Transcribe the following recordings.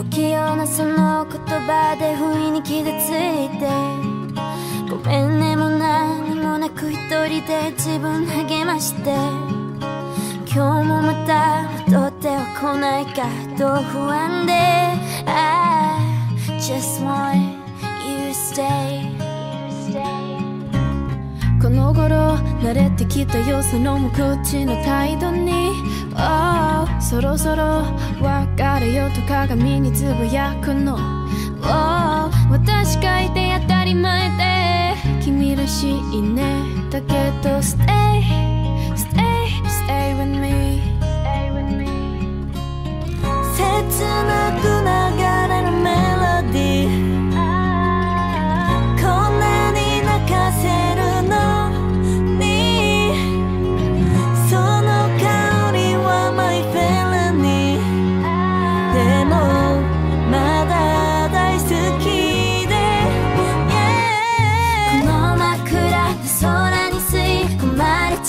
不器用なその言葉で不意に傷ついて。ごめんねも何もなく一人で自分励まして。今日もまた戻っては来ないかと不安で。I just want you stay. この頃慣れてきたよその無口の態度に、oh、そろそろ別れよと鏡につぶやくの、oh、私がいて当たり前で。君らしいね。だけど捨て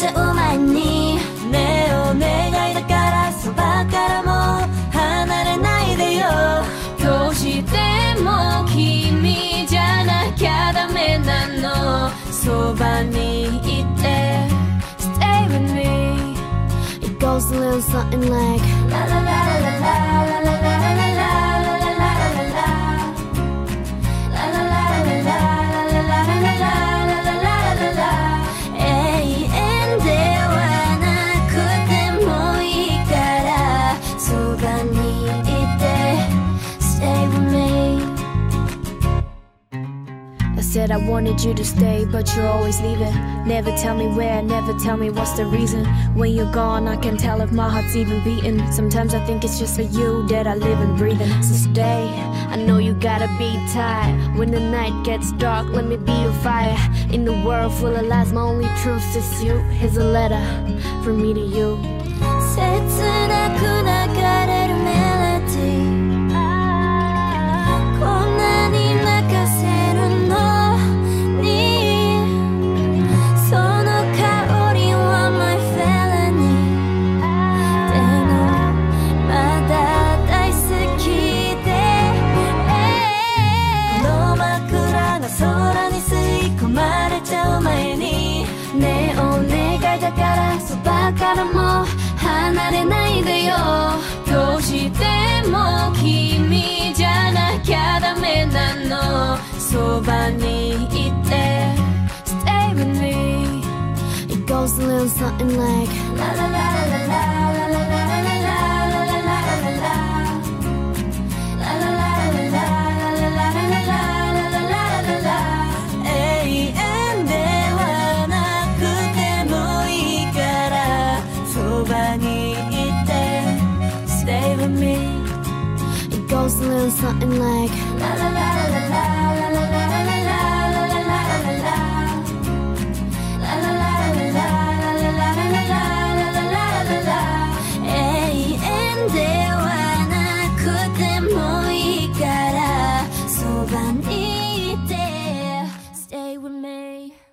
ちゃう前にねえお願いだからそばからも離れないでよどうしても君じゃなきゃダメなのそばにいて Stay with me It goes a little something like La la la la la I wanted you to stay, but you're always leaving. Never tell me where, never tell me what's the reason. When you're gone, I can tell if my heart's even beating. Sometimes I think it's just for you that I live and breathe. So stay. I know you gotta be tired. When the night gets dark, let me be your fire. In the world full of lies, my only truth is you. Here's a letter from me to you. だからそばからも離れないでよどうしても君じゃなきゃダメなのそばにいて Stay with me It goes a little something like La la la la la la la la la la la la la la la La It a little something like la la la la la la la la